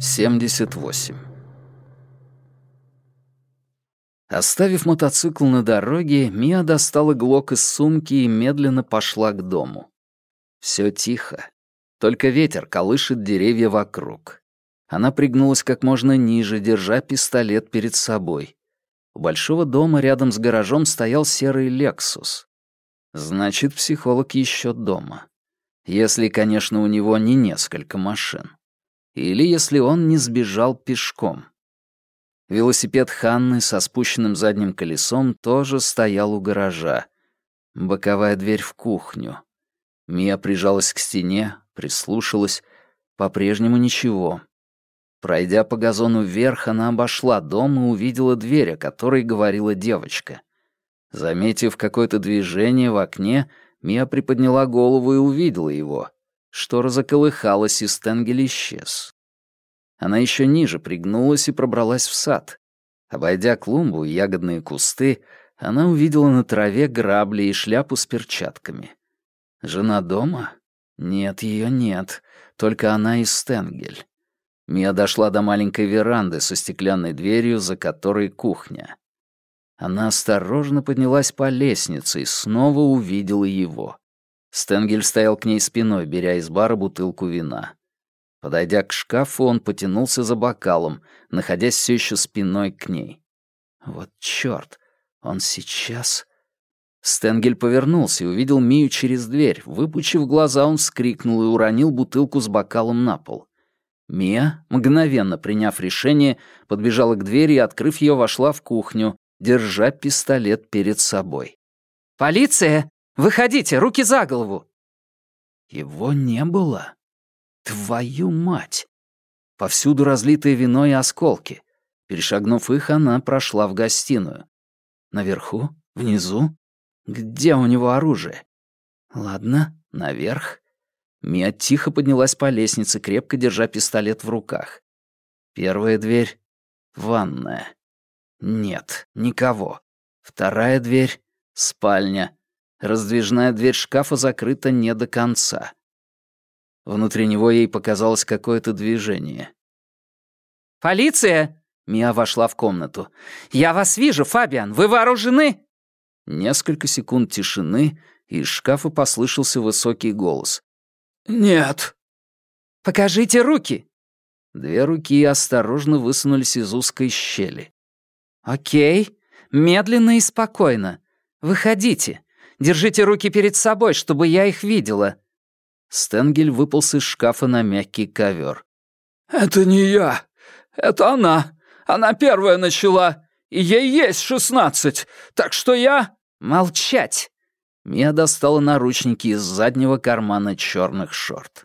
78. Оставив мотоцикл на дороге, Мия достала глок из сумки и медленно пошла к дому. Все тихо. Только ветер колышет деревья вокруг. Она пригнулась как можно ниже, держа пистолет перед собой. У большого дома рядом с гаражом стоял серый «Лексус». Значит, психолог еще дома. Если, конечно, у него не несколько машин. Или если он не сбежал пешком. Велосипед Ханны со спущенным задним колесом тоже стоял у гаража. Боковая дверь в кухню. Мия прижалась к стене, прислушалась. По-прежнему ничего. Пройдя по газону вверх, она обошла дом и увидела дверь, о которой говорила девочка. Заметив какое-то движение в окне, Мия приподняла голову и увидела его. Штора заколыхалась, и Стенгель исчез. Она еще ниже пригнулась и пробралась в сад. Обойдя клумбу и ягодные кусты, она увидела на траве грабли и шляпу с перчатками. Жена дома? Нет, ее нет. Только она и Стенгель. Мия дошла до маленькой веранды со стеклянной дверью, за которой кухня. Она осторожно поднялась по лестнице и снова увидела его. Стенгель стоял к ней спиной, беря из бара бутылку вина. Подойдя к шкафу, он потянулся за бокалом, находясь все еще спиной к ней. Вот чёрт, он сейчас... Стенгель повернулся и увидел Мию через дверь. Выпучив глаза, он вскрикнул и уронил бутылку с бокалом на пол. Мия, мгновенно приняв решение, подбежала к двери и, открыв ее, вошла в кухню, держа пистолет перед собой. «Полиция!» Выходите, руки за голову!» Его не было. Твою мать! Повсюду разлитое вино и осколки. Перешагнув их, она прошла в гостиную. Наверху? Внизу? Где у него оружие? Ладно, наверх. Мия тихо поднялась по лестнице, крепко держа пистолет в руках. Первая дверь — ванная. Нет, никого. Вторая дверь — спальня. Раздвижная дверь шкафа закрыта не до конца. Внутри него ей показалось какое-то движение. «Полиция!» — Мия вошла в комнату. «Я вас вижу, Фабиан! Вы вооружены?» Несколько секунд тишины, и из шкафа послышался высокий голос. «Нет». «Покажите руки!» Две руки осторожно высунулись из узкой щели. «Окей, медленно и спокойно. Выходите. Держите руки перед собой, чтобы я их видела». Стенгель выполз из шкафа на мягкий ковер. «Это не я. Это она. Она первая начала. И ей есть шестнадцать. Так что я...» «Молчать!» Мия достала наручники из заднего кармана черных шорт.